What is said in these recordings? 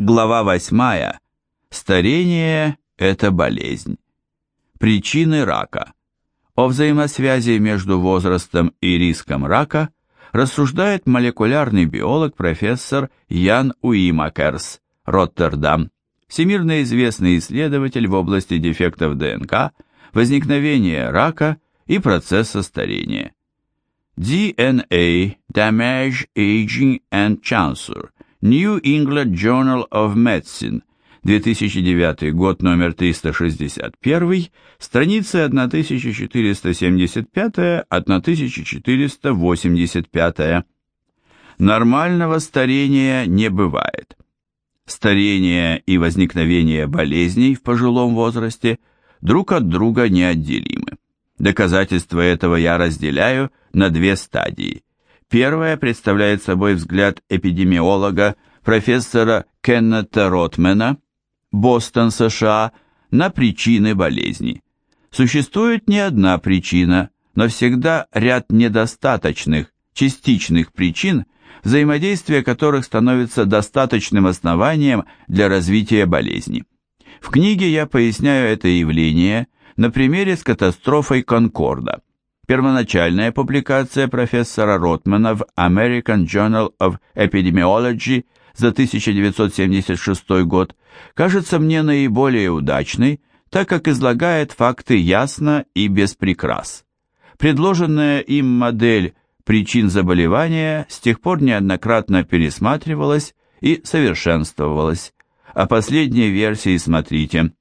Глава 8. Старение – это болезнь. Причины рака. О взаимосвязи между возрастом и риском рака рассуждает молекулярный биолог профессор Ян Уимакерс, Роттердам, всемирно известный исследователь в области дефектов ДНК, возникновения рака и процесса старения. DNA – Damage, Aging and Cancer – New England Journal of Medicine, 2009 год, номер 361, страницы 1475-1485. Нормального старения не бывает. Старение и возникновение болезней в пожилом возрасте друг от друга неотделимы. Доказательства этого я разделяю на две стадии – Первая представляет собой взгляд эпидемиолога профессора Кеннета Ротмена, Бостон, США, на причины болезни. Существует не одна причина, но всегда ряд недостаточных, частичных причин, взаимодействие которых становится достаточным основанием для развития болезни. В книге я поясняю это явление на примере с катастрофой Конкорда. Первоначальная публикация профессора Ротмана в American Journal of Epidemiology за 1976 год кажется мне наиболее удачной, так как излагает факты ясно и без прикрас. Предложенная им модель причин заболевания с тех пор неоднократно пересматривалась и совершенствовалась. О последней версии смотрите.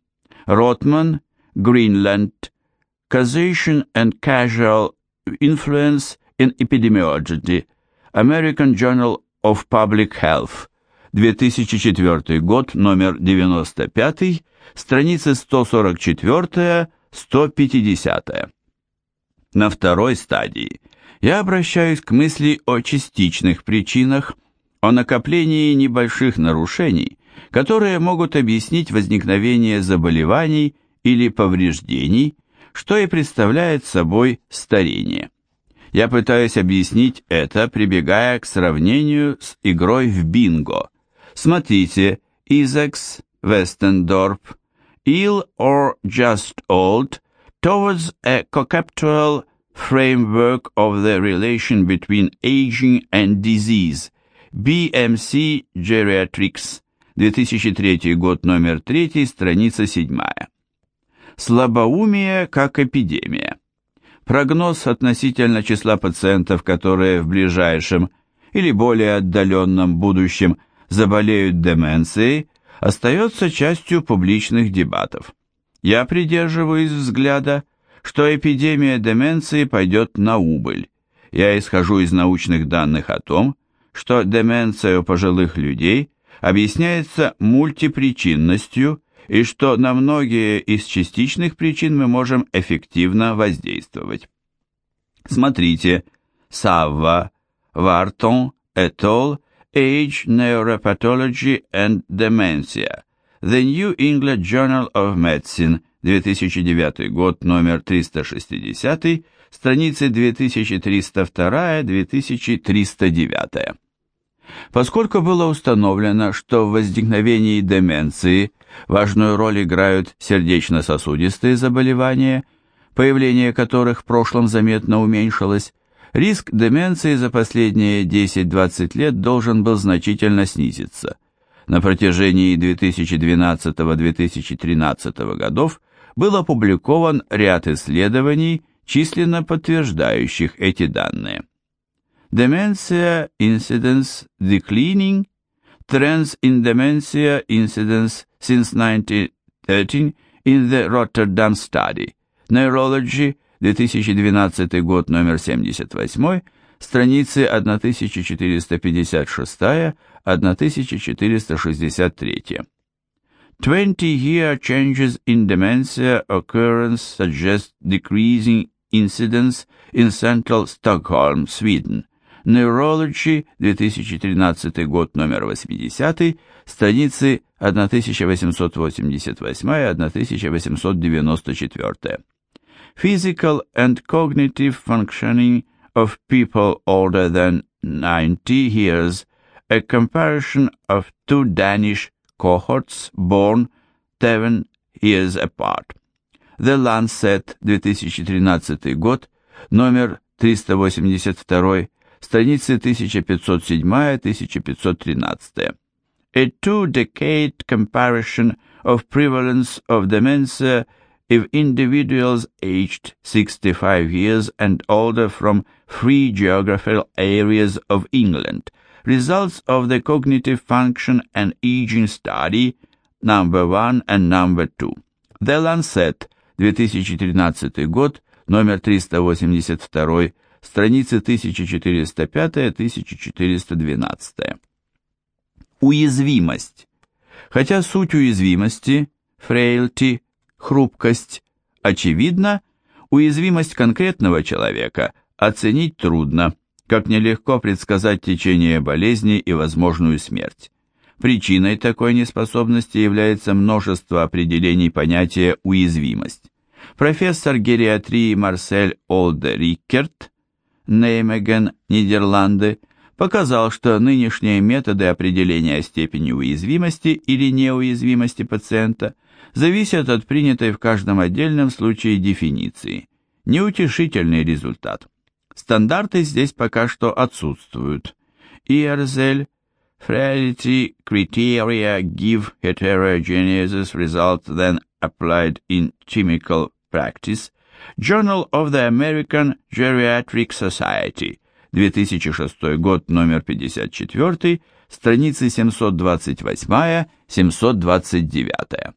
Ротман, Гринленд, Causation and Causal Influence in Epidemiology, American Journal of Public Health, 2004 год, номер 95, страницы 144-150. На второй стадии я обращаюсь к мысли о частичных причинах, о накоплении небольших нарушений, которые могут объяснить возникновение заболеваний или повреждений, что и представляет собой старение. Я пытаюсь объяснить это, прибегая к сравнению с игрой в бинго. Смотрите, Изекс, Вестендорп, Ill or just old, towards a conceptual framework of the relation between aging and disease, BMC Geriatrics, 2003 год, номер 3, страница 7. Слабоумие как эпидемия. Прогноз относительно числа пациентов, которые в ближайшем или более отдаленном будущем заболеют деменцией, остается частью публичных дебатов. Я придерживаюсь взгляда, что эпидемия деменции пойдет на убыль. Я исхожу из научных данных о том, что деменция у пожилых людей объясняется мультипричинностью и что на многие из частичных причин мы можем эффективно воздействовать. Смотрите, Савва, Вартон, Этол, Age, Neuropathology and Dementia, The New England Journal of Medicine, 2009 год, номер 360, страницы 2302-2309. Поскольку было установлено, что в возникновении деменции важную роль играют сердечно-сосудистые заболевания, появление которых в прошлом заметно уменьшилось, риск деменции за последние 10-20 лет должен был значительно снизиться. На протяжении 2012-2013 годов был опубликован ряд исследований, численно подтверждающих эти данные. Dementia Incidence Declining, Trends in Dementia Incidence since 1913 in the Rotterdam Study, Neurology, 2012 год, номер 78, страницы 1456-1463. 20-year changes in dementia occurrence suggest decreasing incidence in central Stockholm, Sweden. Neurology, 2013 год, номер 80, страницы 1888-1894. Physical and cognitive functioning of people older than 90 years, a comparison of two Danish cohorts born 7 years apart. The Lancet, 2013 год, номер 382, страницы 1507-1513. A two-decade comparison of prevalence of dementia if individuals aged 65 years and older from three geographical areas of England. Results of the cognitive function and aging study number 1 and number 2. The Lancet, 2013 год, номер 382, страницы 1405-1412. Уязвимость. Хотя суть уязвимости, frailty, хрупкость, очевидна, уязвимость конкретного человека оценить трудно, как нелегко предсказать течение болезни и возможную смерть. Причиной такой неспособности является множество определений понятия «уязвимость». Профессор гериатрии Марсель Олде Риккерт, Неймеген, Нидерланды, показал, что нынешние методы определения степени уязвимости или неуязвимости пациента зависят от принятой в каждом отдельном случае дефиниции. Неутешительный результат. Стандарты здесь пока что отсутствуют. Иерзель Frailty criteria give heterogeneous results then applied in chemical practice. Journal of the American Geriatric Society, 2006 год, номер 54, страницы 728-729.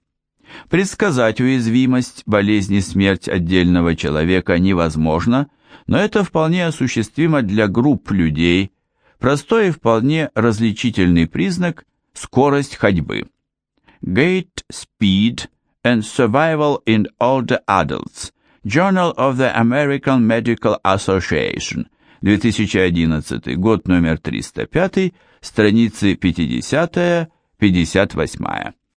Предсказать уязвимость, болезни, смерть отдельного человека невозможно, но это вполне осуществимо для групп людей. Простой и вполне различительный признак – скорость ходьбы. Gait Speed and Survival in Older Adults. Journal of the American Medical Association. 2011 год, номер 305, страницы 50-58.